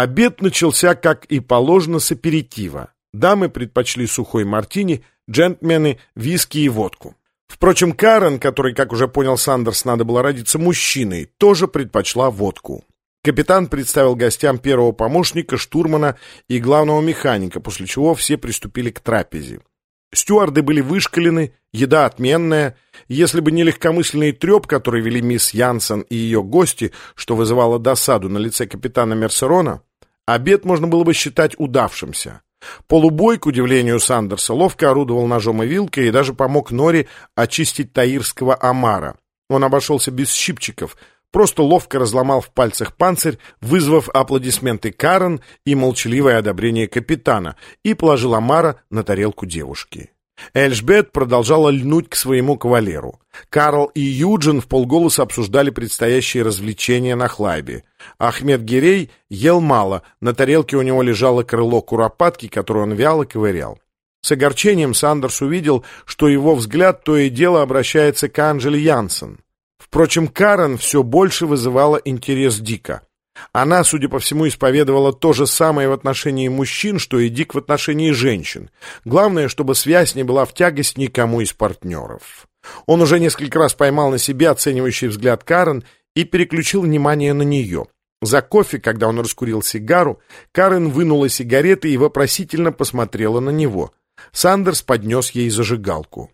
Обед начался, как и положено, с аперитива. Дамы предпочли сухой мартини, джентльмены — виски и водку. Впрочем, Карен, который, как уже понял Сандерс, надо было родиться мужчиной, тоже предпочла водку. Капитан представил гостям первого помощника, штурмана и главного механика, после чего все приступили к трапезе. Стюарды были вышкалены, еда отменная. Если бы не легкомысленный треп, который вели мисс Янсен и ее гости, что вызывало досаду на лице капитана Мерсерона, обед можно было бы считать удавшимся. Полубой, к удивлению Сандерса, ловко орудовал ножом и вилкой и даже помог Нори очистить таирского омара. Он обошелся без щипчиков, просто ловко разломал в пальцах панцирь, вызвав аплодисменты Карен и молчаливое одобрение капитана, и положил омара на тарелку девушки. Эльжбет продолжала льнуть к своему кавалеру. Карл и Юджин в полголоса обсуждали предстоящие развлечения на Хлайбе. Ахмед Гирей ел мало, на тарелке у него лежало крыло куропатки, которое он вяло ковырял. С огорчением Сандерс увидел, что его взгляд то и дело обращается к Анжеле Янсен. Впрочем, Карен все больше вызывала интерес Дика. Она, судя по всему, исповедовала то же самое в отношении мужчин, что и Дик в отношении женщин. Главное, чтобы связь не была в тягость никому из партнеров. Он уже несколько раз поймал на себе оценивающий взгляд Карен и переключил внимание на нее. За кофе, когда он раскурил сигару, Карен вынула сигареты и вопросительно посмотрела на него. Сандерс поднес ей зажигалку.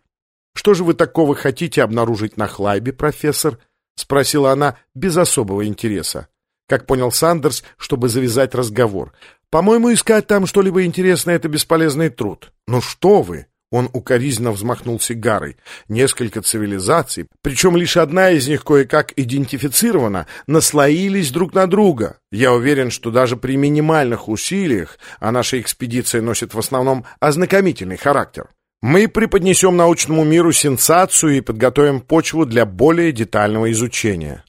«Что же вы такого хотите обнаружить на Хлайбе, профессор?» — спросила она без особого интереса как понял Сандерс, чтобы завязать разговор. «По-моему, искать там что-либо интересное — это бесполезный труд». «Ну что вы!» — он укоризненно взмахнул сигарой. «Несколько цивилизаций, причем лишь одна из них кое-как идентифицирована, наслоились друг на друга. Я уверен, что даже при минимальных усилиях, а наша экспедиция носит в основном ознакомительный характер, мы преподнесем научному миру сенсацию и подготовим почву для более детального изучения».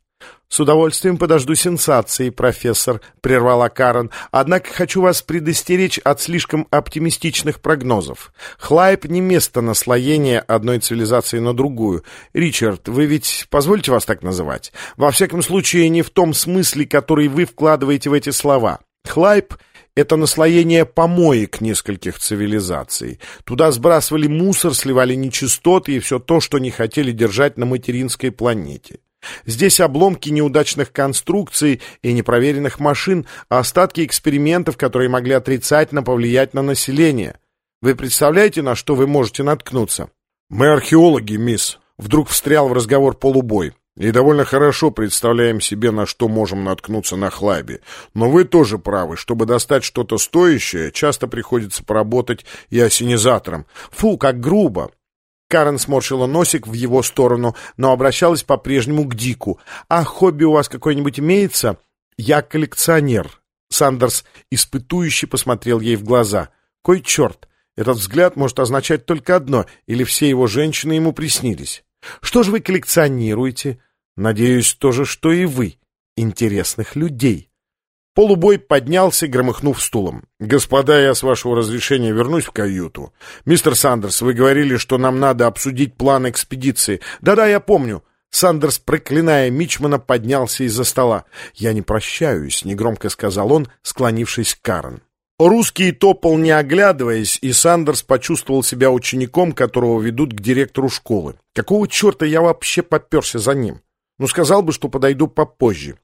«С удовольствием подожду сенсации, профессор», — прервала Карен. «Однако хочу вас предостеречь от слишком оптимистичных прогнозов. Хлайп не место наслоения одной цивилизации на другую. Ричард, вы ведь позвольте вас так называть? Во всяком случае, не в том смысле, который вы вкладываете в эти слова. Хлайп — это наслоение помоек нескольких цивилизаций. Туда сбрасывали мусор, сливали нечистоты и все то, что не хотели держать на материнской планете. Здесь обломки неудачных конструкций и непроверенных машин, а остатки экспериментов, которые могли отрицательно повлиять на население. Вы представляете, на что вы можете наткнуться? Мы археологи, мисс. Вдруг встрял в разговор полубой. И довольно хорошо представляем себе, на что можем наткнуться на хлабе. Но вы тоже правы. Чтобы достать что-то стоящее, часто приходится поработать и осенизатором. Фу, как грубо. Карен сморщила носик в его сторону, но обращалась по-прежнему к Дику. «А хобби у вас какое-нибудь имеется?» «Я коллекционер». Сандерс испытующе посмотрел ей в глаза. «Кой черт! Этот взгляд может означать только одно, или все его женщины ему приснились. Что же вы коллекционируете? Надеюсь, то же, что и вы. Интересных людей». Полубой поднялся, громыхнув стулом. «Господа, я, с вашего разрешения, вернусь в каюту. Мистер Сандерс, вы говорили, что нам надо обсудить план экспедиции. Да-да, я помню». Сандерс, проклиная Мичмана, поднялся из-за стола. «Я не прощаюсь», — негромко сказал он, склонившись к Карен. Русский топал, не оглядываясь, и Сандерс почувствовал себя учеником, которого ведут к директору школы. Какого черта я вообще поперся за ним? Ну, сказал бы, что подойду попозже.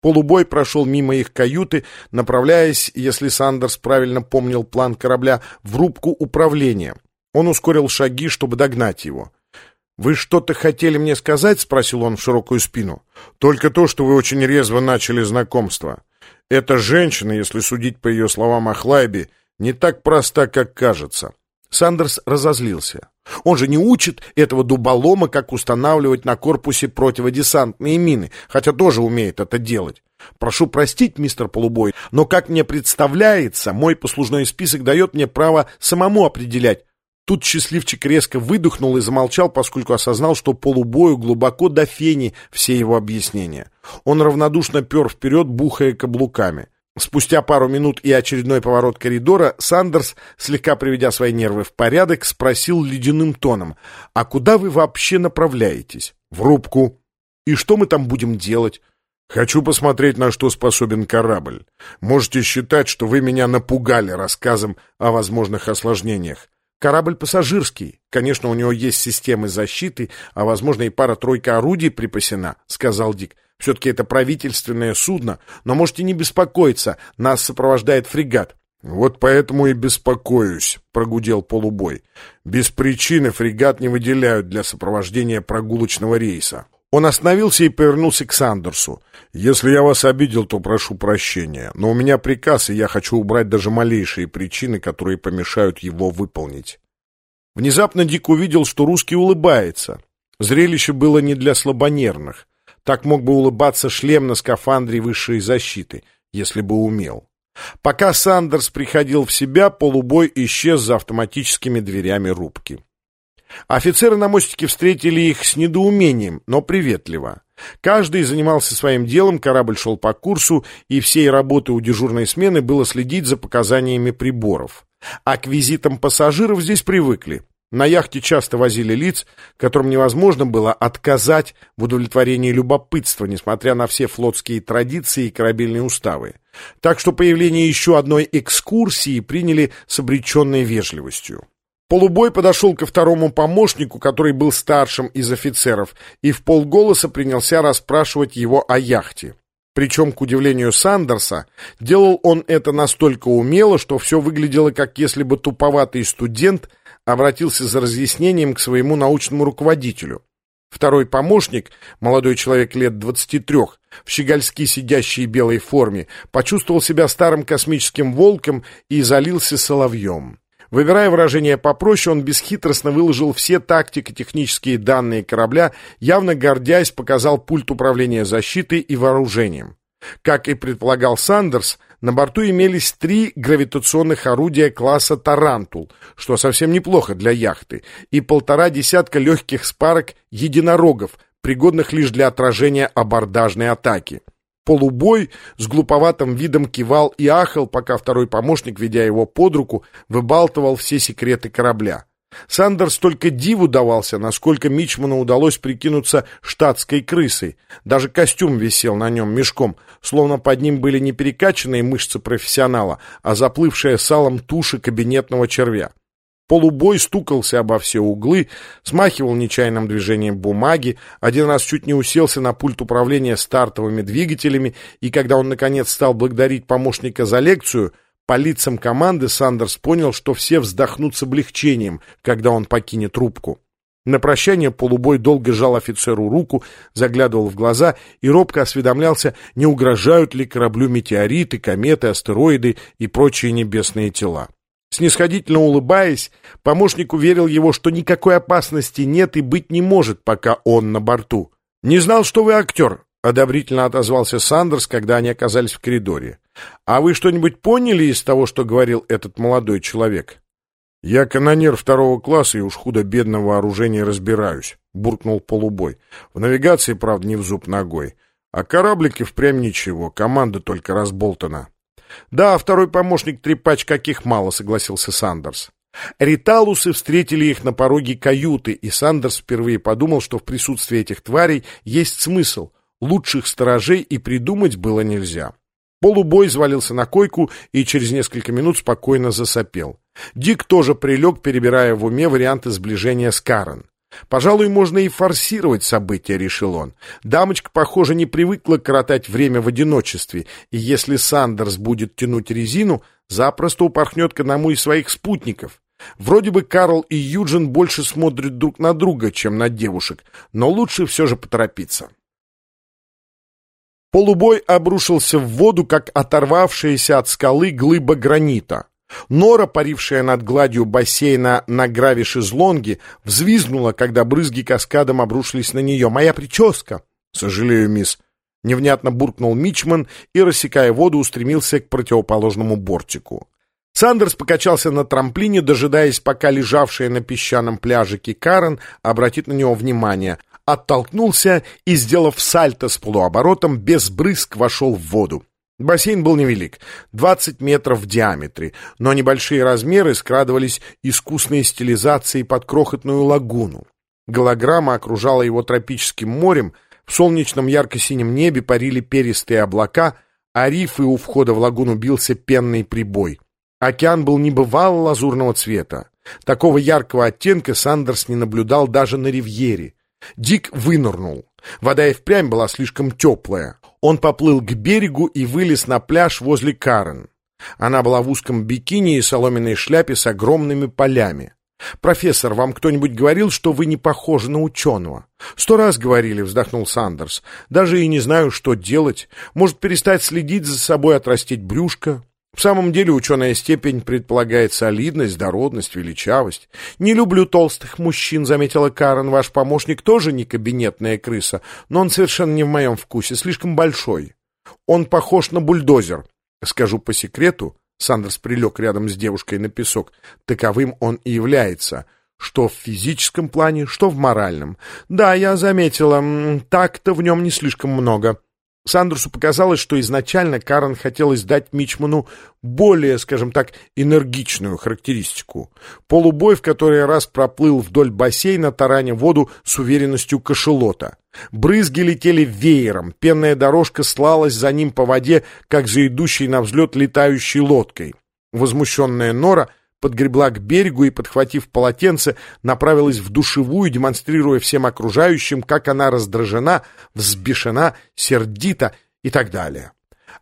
Полубой прошел мимо их каюты, направляясь, если Сандерс правильно помнил план корабля, в рубку управления. Он ускорил шаги, чтобы догнать его. «Вы что-то хотели мне сказать?» — спросил он в широкую спину. «Только то, что вы очень резво начали знакомство. Эта женщина, если судить по ее словам о Хлайбе, не так проста, как кажется». Сандерс разозлился. Он же не учит этого дуболома, как устанавливать на корпусе противодесантные мины, хотя тоже умеет это делать. Прошу простить, мистер Полубой, но, как мне представляется, мой послужной список дает мне право самому определять. Тут счастливчик резко выдохнул и замолчал, поскольку осознал, что полубою глубоко до фени все его объяснения. Он равнодушно пер вперед, бухая каблуками. Спустя пару минут и очередной поворот коридора Сандерс, слегка приведя свои нервы в порядок, спросил ледяным тоном, «А куда вы вообще направляетесь?» «В рубку». «И что мы там будем делать?» Хочу посмотреть, на что способен корабль. Можете считать, что вы меня напугали рассказом о возможных осложнениях. Корабль пассажирский. Конечно, у него есть системы защиты, а, возможно, и пара-тройка орудий припасена, — сказал Дик. Все-таки это правительственное судно, но можете не беспокоиться, нас сопровождает фрегат. «Вот поэтому и беспокоюсь», — прогудел полубой. «Без причины фрегат не выделяют для сопровождения прогулочного рейса». Он остановился и повернулся к Сандерсу. «Если я вас обидел, то прошу прощения, но у меня приказ, и я хочу убрать даже малейшие причины, которые помешают его выполнить». Внезапно Дик увидел, что русский улыбается. Зрелище было не для слабонервных. Так мог бы улыбаться шлем на скафандре высшей защиты, если бы умел. Пока Сандерс приходил в себя, полубой исчез за автоматическими дверями рубки. Офицеры на мостике встретили их с недоумением, но приветливо. Каждый занимался своим делом, корабль шел по курсу, и всей работой у дежурной смены было следить за показаниями приборов. А к визитам пассажиров здесь привыкли. На яхте часто возили лиц, которым невозможно было отказать в удовлетворении любопытства, несмотря на все флотские традиции и корабельные уставы. Так что появление еще одной экскурсии приняли с обреченной вежливостью. Полубой подошел ко второму помощнику, который был старшим из офицеров, и в полголоса принялся расспрашивать его о яхте. Причем, к удивлению Сандерса, делал он это настолько умело, что все выглядело, как если бы туповатый студент обратился за разъяснением к своему научному руководителю. Второй помощник, молодой человек лет 23, в щегольски сидящей белой форме, почувствовал себя старым космическим волком и залился соловьем. Выбирая выражение попроще, он бесхитростно выложил все тактико-технические данные корабля, явно гордясь, показал пульт управления защитой и вооружением. Как и предполагал Сандерс, на борту имелись три гравитационных орудия класса «Тарантул», что совсем неплохо для яхты, и полтора десятка легких спарок «Единорогов», пригодных лишь для отражения абордажной атаки. Полубой с глуповатым видом кивал и ахал, пока второй помощник, ведя его под руку, выбалтывал все секреты корабля. Сандерс только диву давался, насколько Мичману удалось прикинуться штатской крысой. Даже костюм висел на нем мешком, словно под ним были не перекачанные мышцы профессионала, а заплывшая салом туши кабинетного червя. Полубой стукался обо все углы, смахивал нечаянным движением бумаги, один раз чуть не уселся на пульт управления стартовыми двигателями, и когда он, наконец, стал благодарить помощника за лекцию, по лицам команды Сандерс понял, что все вздохнут с облегчением, когда он покинет трубку. На прощание полубой долго жал офицеру руку, заглядывал в глаза и робко осведомлялся, не угрожают ли кораблю метеориты, кометы, астероиды и прочие небесные тела. Снисходительно улыбаясь, помощник уверил его, что никакой опасности нет и быть не может, пока он на борту. «Не знал, что вы актер», — одобрительно отозвался Сандерс, когда они оказались в коридоре. «А вы что-нибудь поняли из того, что говорил этот молодой человек?» «Я канонер второго класса и уж худо-бедно вооружение разбираюсь», — буркнул полубой. «В навигации, правда, не в зуб ногой. А кораблики впрямь ничего, команда только разболтана». «Да, второй помощник трепач каких мало», — согласился Сандерс. Риталусы встретили их на пороге каюты, и Сандерс впервые подумал, что в присутствии этих тварей есть смысл. Лучших сторожей и придумать было нельзя. Полубой звалился на койку и через несколько минут спокойно засопел. Дик тоже прилег, перебирая в уме варианты сближения с Карен. Пожалуй, можно и форсировать события, решил он. Дамочка, похоже, не привыкла коротать время в одиночестве, и если Сандерс будет тянуть резину, запросто упорхнет к одному из своих спутников. Вроде бы Карл и Юджин больше смотрят друг на друга, чем на девушек, но лучше все же поторопиться. Полубой обрушился в воду, как оторвавшаяся от скалы глыба гранита. Нора, парившая над гладью бассейна на граве шезлонги, взвизгнула, когда брызги каскадом обрушились на нее. «Моя прическа!» «Сожалею, мисс». Невнятно буркнул Мичман и, рассекая воду, устремился к противоположному бортику. Сандерс покачался на трамплине, дожидаясь, пока лежавшая на песчаном пляжике Карен обратит на него внимание. Оттолкнулся и, сделав сальто с полуоборотом, без брызг вошел в воду. Бассейн был невелик, 20 метров в диаметре, но небольшие размеры скрадывались искусной стилизацией под крохотную лагуну. Голограмма окружала его тропическим морем, В солнечном ярко-синем небе парили перистые облака, а рифы у входа в лагуну бился пенный прибой. Океан был небывало лазурного цвета. Такого яркого оттенка Сандерс не наблюдал даже на ривьере. Дик вынырнул. Вода и впрямь была слишком теплая. Он поплыл к берегу и вылез на пляж возле Карен. Она была в узком бикини и соломенной шляпе с огромными полями. «Профессор, вам кто-нибудь говорил, что вы не похожи на ученого?» «Сто раз говорили», — вздохнул Сандерс. «Даже и не знаю, что делать. Может, перестать следить за собой, отрастить брюшко? В самом деле ученая степень предполагает солидность, дородность, величавость. «Не люблю толстых мужчин», — заметила Карен. «Ваш помощник тоже не кабинетная крыса, но он совершенно не в моем вкусе, слишком большой. Он похож на бульдозер. Скажу по секрету, Сандерс прилег рядом с девушкой на песок, таковым он и является, что в физическом плане, что в моральном. Да, я заметила, так-то в нем не слишком много». Сандерсу показалось, что изначально Карен хотелось дать Мичману более, скажем так, энергичную характеристику. Полубой в который раз проплыл вдоль бассейна, тараня воду с уверенностью кошелота. Брызги летели веером, пенная дорожка слалась за ним по воде, как за идущей на взлет летающей лодкой. Возмущенная Нора подгребла к берегу и, подхватив полотенце, направилась в душевую, демонстрируя всем окружающим, как она раздражена, взбешена, сердита и так далее.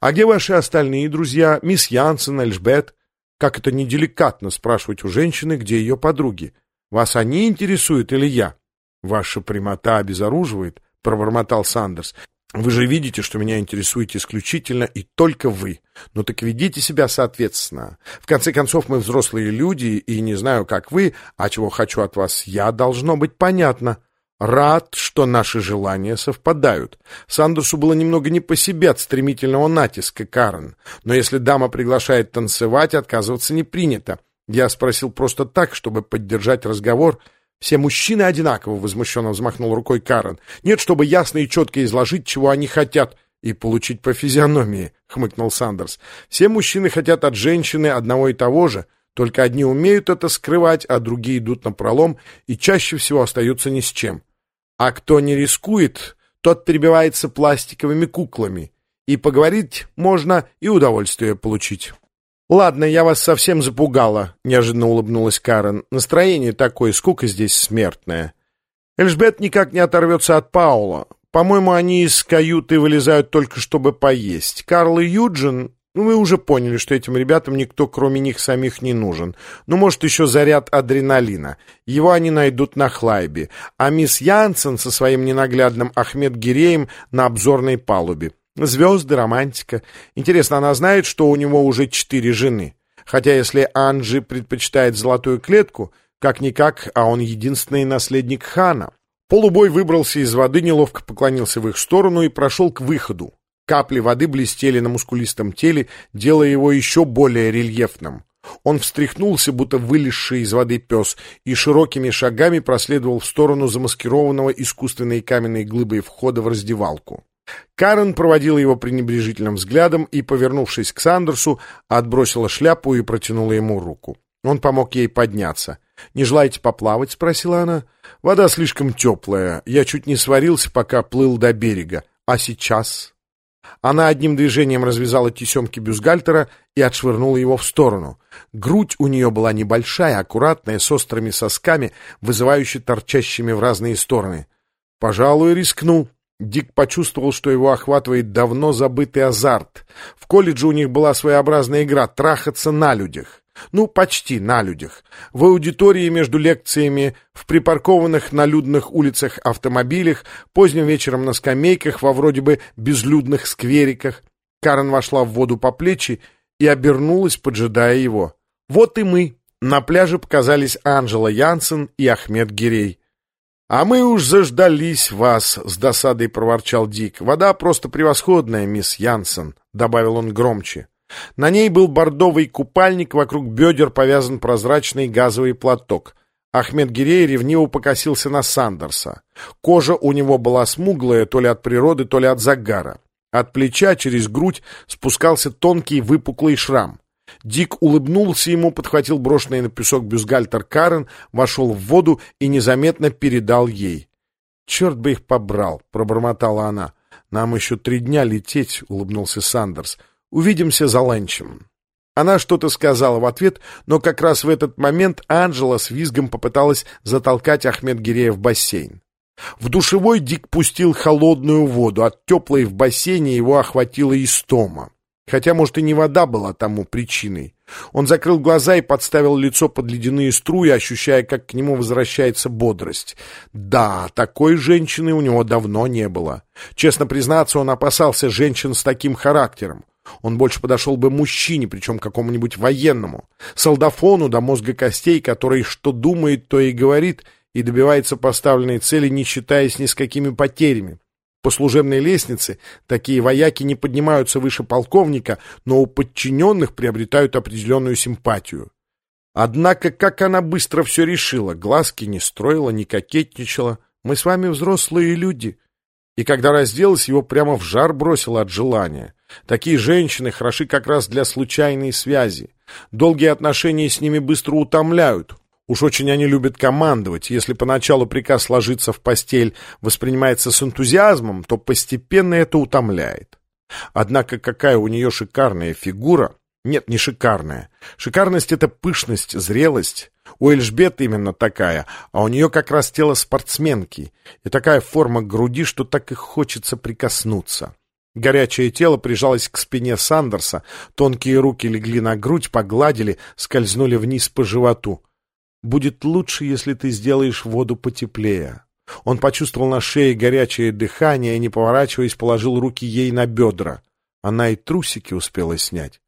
«А где ваши остальные друзья, мисс Янсен, Эльжбет?» Как это неделикатно спрашивать у женщины, где ее подруги. «Вас они интересуют или я?» «Ваша прямота обезоруживает», — пробормотал Сандерс. Вы же видите, что меня интересуете исключительно и только вы. Ну так ведите себя соответственно. В конце концов, мы взрослые люди, и не знаю, как вы, а чего хочу от вас я, должно быть понятно. Рад, что наши желания совпадают. Сандерсу было немного не по себе от стремительного натиска Карен. Но если дама приглашает танцевать, отказываться не принято. Я спросил просто так, чтобы поддержать разговор — все мужчины одинаково, — возмущенно взмахнул рукой Карен. Нет, чтобы ясно и четко изложить, чего они хотят, и получить по физиономии, — хмыкнул Сандерс. Все мужчины хотят от женщины одного и того же, только одни умеют это скрывать, а другие идут на пролом и чаще всего остаются ни с чем. А кто не рискует, тот перебивается пластиковыми куклами. И поговорить можно, и удовольствие получить. «Ладно, я вас совсем запугала», — неожиданно улыбнулась Карен. «Настроение такое, скука здесь смертная». Эльжбет никак не оторвется от Паула. По-моему, они из каюты вылезают только чтобы поесть. Карл и Юджин... Ну, вы уже поняли, что этим ребятам никто, кроме них самих, не нужен. Ну, может, еще заряд адреналина. Его они найдут на Хлайбе. А мисс Янсен со своим ненаглядным Ахмед Гиреем на обзорной палубе. Звезды, романтика. Интересно, она знает, что у него уже четыре жены? Хотя если Анджи предпочитает золотую клетку, как-никак, а он единственный наследник хана. Полубой выбрался из воды, неловко поклонился в их сторону и прошел к выходу. Капли воды блестели на мускулистом теле, делая его еще более рельефным. Он встряхнулся, будто вылезший из воды пес, и широкими шагами проследовал в сторону замаскированного искусственной каменной глыбой входа в раздевалку. Карен проводила его пренебрежительным взглядом и, повернувшись к Сандерсу, отбросила шляпу и протянула ему руку. Он помог ей подняться. «Не желаете поплавать?» — спросила она. «Вода слишком теплая. Я чуть не сварился, пока плыл до берега. А сейчас?» Она одним движением развязала тесемки бюстгальтера и отшвырнула его в сторону. Грудь у нее была небольшая, аккуратная, с острыми сосками, вызывающе торчащими в разные стороны. «Пожалуй, рискну», Дик почувствовал, что его охватывает давно забытый азарт. В колледже у них была своеобразная игра «трахаться на людях». Ну, почти на людях. В аудитории между лекциями, в припаркованных на людных улицах автомобилях, поздним вечером на скамейках во вроде бы безлюдных сквериках. Карен вошла в воду по плечи и обернулась, поджидая его. Вот и мы. На пляже показались Анжела Янсен и Ахмед Гирей. «А мы уж заждались вас», — с досадой проворчал Дик. «Вода просто превосходная, мисс Янсен», — добавил он громче. На ней был бордовый купальник, вокруг бедер повязан прозрачный газовый платок. Ахмед Гирей ревниво покосился на Сандерса. Кожа у него была смуглая, то ли от природы, то ли от загара. От плеча через грудь спускался тонкий выпуклый шрам. Дик улыбнулся ему, подхватил брошенный на песок бюстгальтер Карен, вошел в воду и незаметно передал ей. «Черт бы их побрал!» — пробормотала она. «Нам еще три дня лететь», — улыбнулся Сандерс. «Увидимся за ланчем». Она что-то сказала в ответ, но как раз в этот момент Анжела с визгом попыталась затолкать Ахмед Гирея в бассейн. В душевой Дик пустил холодную воду, от теплой в бассейне его охватила истома. Хотя, может, и не вода была тому причиной. Он закрыл глаза и подставил лицо под ледяные струи, ощущая, как к нему возвращается бодрость. Да, такой женщины у него давно не было. Честно признаться, он опасался женщин с таким характером. Он больше подошел бы мужчине, причем какому-нибудь военному, солдафону до мозга костей, который что думает, то и говорит, и добивается поставленной цели, не считаясь ни с какими потерями. По служебной лестнице такие вояки не поднимаются выше полковника, но у подчиненных приобретают определенную симпатию. Однако, как она быстро все решила, глазки не строила, не кокетничала. Мы с вами взрослые люди. И когда разделась, его прямо в жар бросила от желания. Такие женщины хороши как раз для случайной связи. Долгие отношения с ними быстро утомляют. Уж очень они любят командовать. Если поначалу приказ ложиться в постель воспринимается с энтузиазмом, то постепенно это утомляет. Однако какая у нее шикарная фигура. Нет, не шикарная. Шикарность — это пышность, зрелость. У Эльжбет именно такая, а у нее как раз тело спортсменки. И такая форма груди, что так и хочется прикоснуться. Горячее тело прижалось к спине Сандерса, тонкие руки легли на грудь, погладили, скользнули вниз по животу. Будет лучше, если ты сделаешь воду потеплее. Он почувствовал на шее горячее дыхание и, не поворачиваясь, положил руки ей на бедра. Она и трусики успела снять.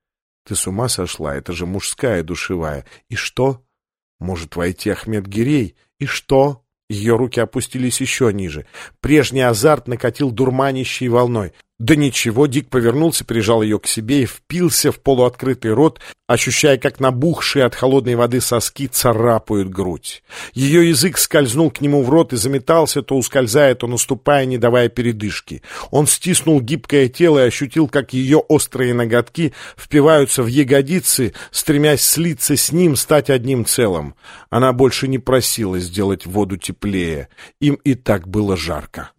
Ты с ума сошла? Это же мужская душевая. И что? Может войти Ахмед Гирей? И что? Ее руки опустились еще ниже. Прежний азарт накатил дурманящей волной. Да ничего, Дик повернулся, прижал ее к себе и впился в полуоткрытый рот, ощущая, как набухшие от холодной воды соски царапают грудь. Ее язык скользнул к нему в рот и заметался, то ускользая, то наступая, не давая передышки. Он стиснул гибкое тело и ощутил, как ее острые ноготки впиваются в ягодицы, стремясь слиться с ним, стать одним целым. Она больше не просила сделать воду теплее. Им и так было жарко.